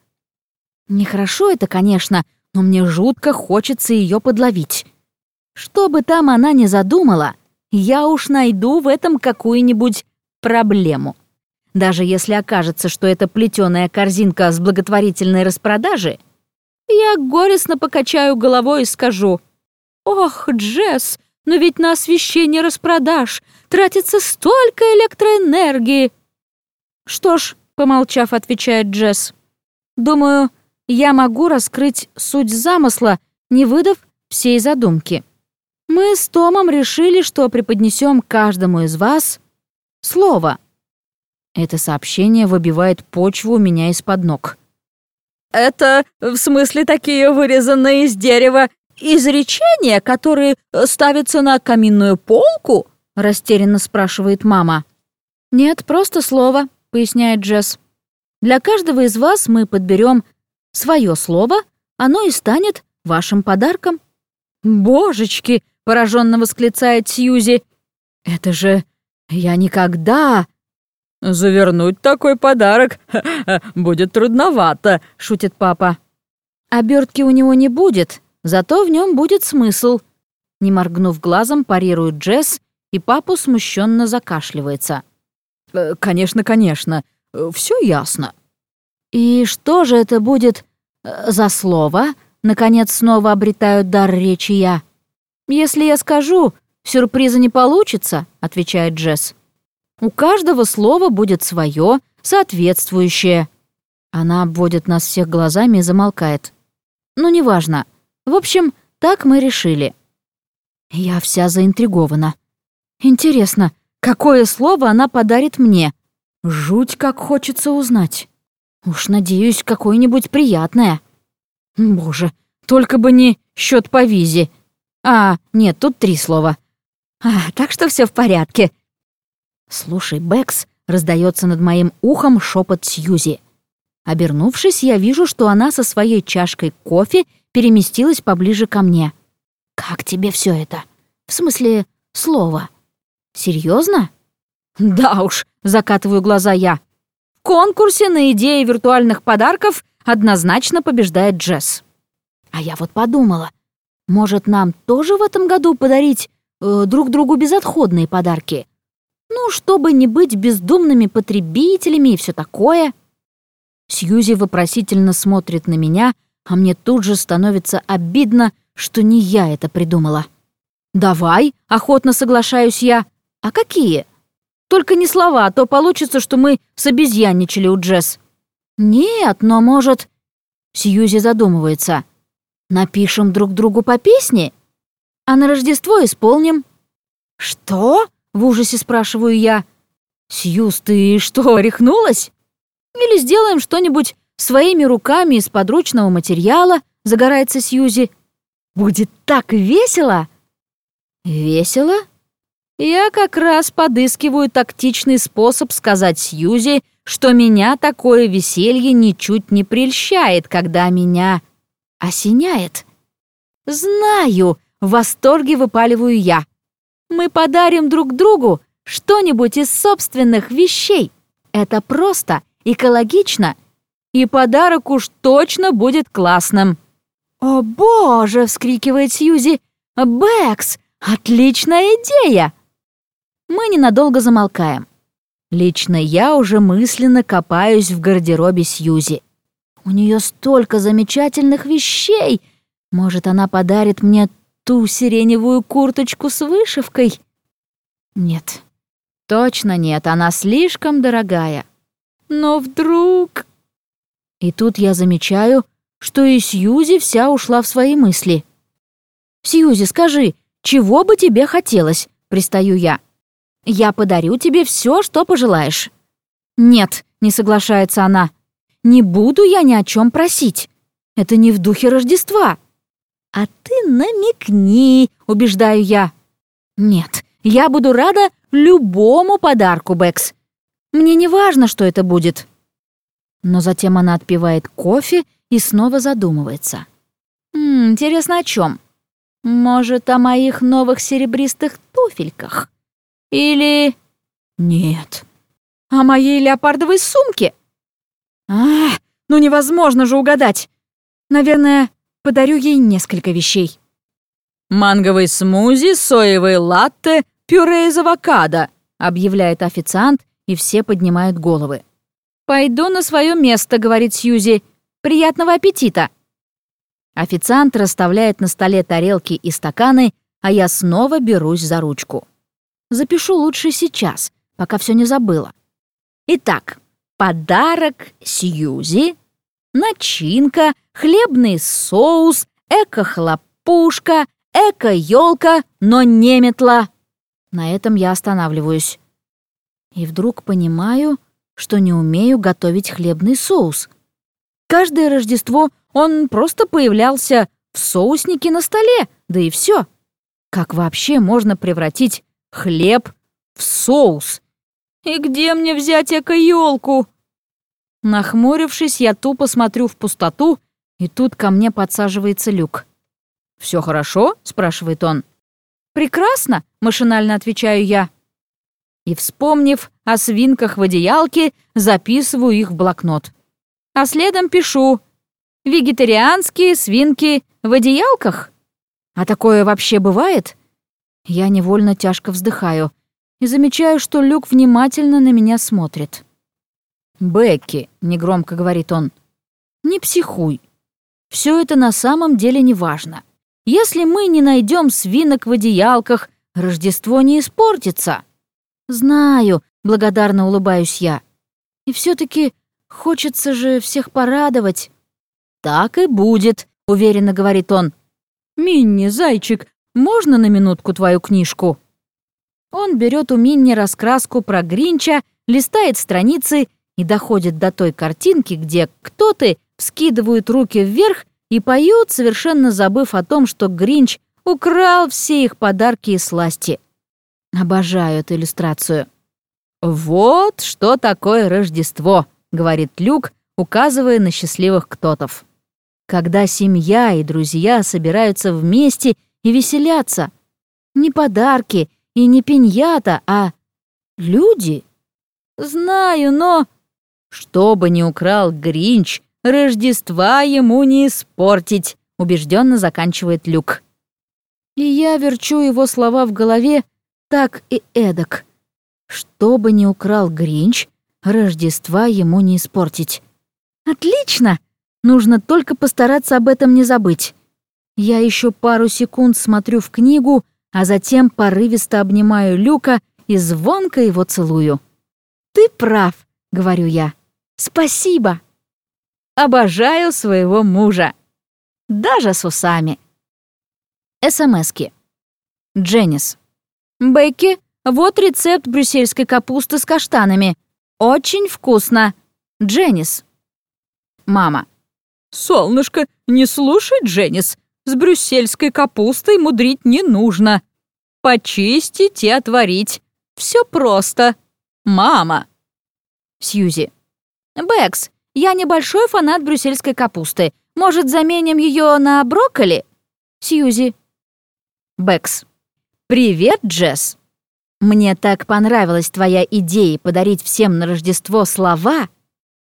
Нехорошо это, конечно, но мне жутко хочется ее подловить. Что бы там она ни задумала, я уж найду в этом какую-нибудь проблему. Даже если окажется, что это плетеная корзинка с благотворительной распродажи, я горестно покачаю головой и скажу, «Ох, Джесс, но ведь на освещение распродаж тратится столько электроэнергии!» «Что ж», — помолчав, отвечает Джесс, «думаю, я могу раскрыть суть замысла, не выдав всей задумки. Мы с Томом решили, что преподнесем каждому из вас слово. Это сообщение выбивает почву у меня из-под ног. Это в смысле такие вырезанные из дерева изречения, которые ставятся на каминную полку? Растерянно спрашивает мама. Нет, просто слово, поясняет Джесс. Для каждого из вас мы подберем свое слово, оно и станет вашим подарком. Божечки, пораженно восклицает Сьюзи. Это же я никогда «Завернуть такой подарок (laughs) будет трудновато», — шутит папа. «Обертки у него не будет, зато в нем будет смысл». Не моргнув глазом, парирует Джесс, и папу смущенно закашливается. «Э, «Конечно, конечно, все ясно». «И что же это будет э, за слово?» Наконец снова обретают дар речи я. «Если я скажу, сюрприза не получится», — отвечает Джесс. У каждого слова будет свое, соответствующее. Она обводит нас всех глазами и замолкает. Ну, неважно. В общем, так мы решили. Я вся заинтригована. Интересно, какое слово она подарит мне? Жуть, как хочется узнать. Уж надеюсь, какое-нибудь приятное. Боже, только бы не счет по визе. А, нет, тут три слова. А, так что все в порядке. «Слушай, Бэкс», — раздается над моим ухом шепот Сьюзи. Обернувшись, я вижу, что она со своей чашкой кофе переместилась поближе ко мне. «Как тебе все это? В смысле, слово? Серьезно? «Да уж», — закатываю глаза я. «В конкурсе на идеи виртуальных подарков однозначно побеждает Джесс». А я вот подумала, может, нам тоже в этом году подарить э, друг другу безотходные подарки? Ну, чтобы не быть бездумными потребителями и все такое. Сьюзи вопросительно смотрит на меня, а мне тут же становится обидно, что не я это придумала. «Давай», — охотно соглашаюсь я. «А какие?» «Только не слова, а то получится, что мы с обезьянничали у Джесс». «Нет, но, может...» Сьюзи задумывается. «Напишем друг другу по песне, а на Рождество исполним». «Что?» В ужасе спрашиваю я. «Сьюз, ты что, рехнулась? Или сделаем что-нибудь своими руками из подручного материала?» Загорается Сьюзи. «Будет так весело!» «Весело?» Я как раз подыскиваю тактичный способ сказать Сьюзи, что меня такое веселье ничуть не прельщает, когда меня осеняет. «Знаю!» — в восторге выпаливаю я мы подарим друг другу что-нибудь из собственных вещей. Это просто, экологично, и подарок уж точно будет классным. «О боже!» — вскрикивает Сьюзи. «Бэкс! Отличная идея!» Мы ненадолго замолкаем. Лично я уже мысленно копаюсь в гардеробе Сьюзи. У нее столько замечательных вещей. Может, она подарит мне ту сиреневую курточку с вышивкой? Нет, точно нет, она слишком дорогая. Но вдруг... И тут я замечаю, что и Сьюзи вся ушла в свои мысли. «Сьюзи, скажи, чего бы тебе хотелось?» — пристаю я. «Я подарю тебе все, что пожелаешь». «Нет», — не соглашается она, — «не буду я ни о чем просить. Это не в духе Рождества». «А ты намекни», — убеждаю я. «Нет, я буду рада любому подарку, Бэкс. Мне не важно, что это будет». Но затем она отпивает кофе и снова задумывается. «М «Интересно, о чем? Может, о моих новых серебристых туфельках? Или... Нет. О моей леопардовой сумке? А, ну невозможно же угадать. Наверное, Подарю ей несколько вещей. «Манговый смузи, соевый латте, пюре из авокадо», объявляет официант, и все поднимают головы. «Пойду на свое место», — говорит Сьюзи. «Приятного аппетита!» Официант расставляет на столе тарелки и стаканы, а я снова берусь за ручку. Запишу лучше сейчас, пока все не забыла. Итак, подарок Сьюзи начинка, хлебный соус, эко-хлопушка, эко-ёлка, но не метла. На этом я останавливаюсь. И вдруг понимаю, что не умею готовить хлебный соус. Каждое Рождество он просто появлялся в соуснике на столе, да и все. Как вообще можно превратить хлеб в соус? И где мне взять эко-ёлку? Нахмурившись, я тупо смотрю в пустоту, и тут ко мне подсаживается Люк. Все хорошо?» — спрашивает он. «Прекрасно», — машинально отвечаю я. И, вспомнив о свинках в одеялке, записываю их в блокнот. А следом пишу «Вегетарианские свинки в одеялках?» А такое вообще бывает? Я невольно тяжко вздыхаю и замечаю, что Люк внимательно на меня смотрит. «Бекки», — негромко говорит он, — «не психуй. Все это на самом деле не важно. Если мы не найдем свинок в одеялках, Рождество не испортится». «Знаю», — благодарно улыбаюсь я. «И все таки хочется же всех порадовать». «Так и будет», — уверенно говорит он. «Минни, зайчик, можно на минутку твою книжку?» Он берет у Минни раскраску про Гринча, листает страницы и доходит до той картинки, где кто-то вскидывает руки вверх и поют, совершенно забыв о том, что Гринч украл все их подарки и сласти. Обожаю эту иллюстрацию. «Вот что такое Рождество», — говорит Люк, указывая на счастливых ктотов. «Когда семья и друзья собираются вместе и веселятся. Не подарки и не пиньята, а люди. Знаю, но...» «Что бы ни украл Гринч, Рождества ему не испортить», — убежденно заканчивает Люк. И я верчу его слова в голове так и эдак. Что бы ни украл Гринч, Рождества ему не испортить. Отлично! Нужно только постараться об этом не забыть. Я еще пару секунд смотрю в книгу, а затем порывисто обнимаю Люка и звонко его целую. «Ты прав», — говорю я. «Спасибо». Обожаю своего мужа. Даже с усами. СМСки. Дженнис. Бекки, вот рецепт брюссельской капусты с каштанами. Очень вкусно. Дженнис. Мама. «Солнышко, не слушай, Дженнис. С брюссельской капустой мудрить не нужно. Почистить и отварить. Все просто. Мама». Сьюзи. «Бэкс, я небольшой фанат брюссельской капусты. Может, заменим ее на брокколи?» Сьюзи. Бэкс. «Привет, Джесс. Мне так понравилась твоя идея подарить всем на Рождество слова.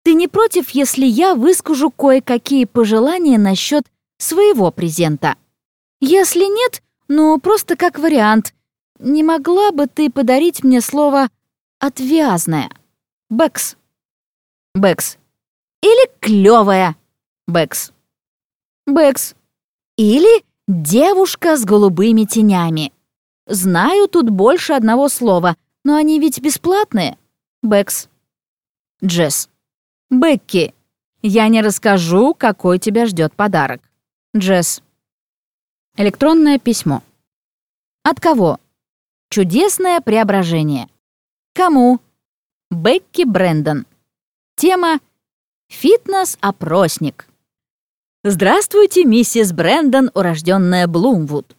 Ты не против, если я выскажу кое-какие пожелания насчет своего презента? Если нет, ну, просто как вариант. Не могла бы ты подарить мне слово «отвязное»? Бэкс. Бэкс. Или «клёвая». Бэкс. Бэкс. Или «девушка с голубыми тенями». Знаю тут больше одного слова, но они ведь бесплатные. Бэкс. Джесс. Бекки. Я не расскажу, какой тебя ждет подарок. Джесс. Электронное письмо. От кого? Чудесное преображение. Кому? Бекки Брэндон. Тема «Фитнес-опросник». Здравствуйте, миссис Брэндон, урожденная Блумвуд.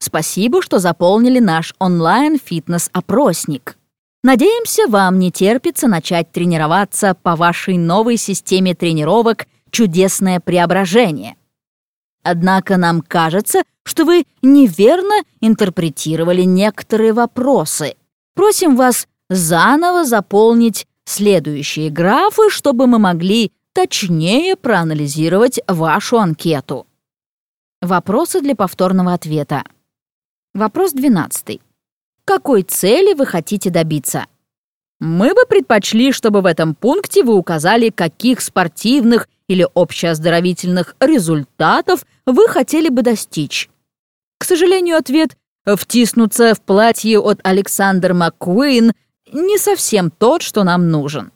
Спасибо, что заполнили наш онлайн-фитнес-опросник. Надеемся, вам не терпится начать тренироваться по вашей новой системе тренировок «Чудесное преображение». Однако нам кажется, что вы неверно интерпретировали некоторые вопросы. Просим вас заново заполнить следующие графы, чтобы мы могли точнее проанализировать вашу анкету. Вопросы для повторного ответа. Вопрос 12. Какой цели вы хотите добиться? Мы бы предпочли, чтобы в этом пункте вы указали, каких спортивных или общеоздоровительных результатов вы хотели бы достичь. К сожалению, ответ «втиснуться в платье от Александр Маккуин» не совсем тот, что нам нужен.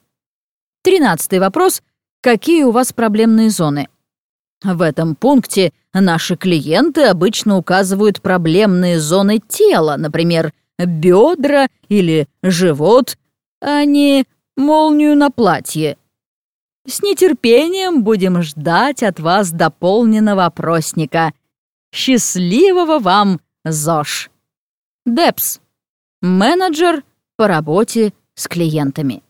Тринадцатый вопрос. Какие у вас проблемные зоны? В этом пункте наши клиенты обычно указывают проблемные зоны тела, например, бедра или живот, а не молнию на платье. С нетерпением будем ждать от вас дополненного опросника. Счастливого вам, ЗОЖ! Депс. Менеджер по работе с клиентами.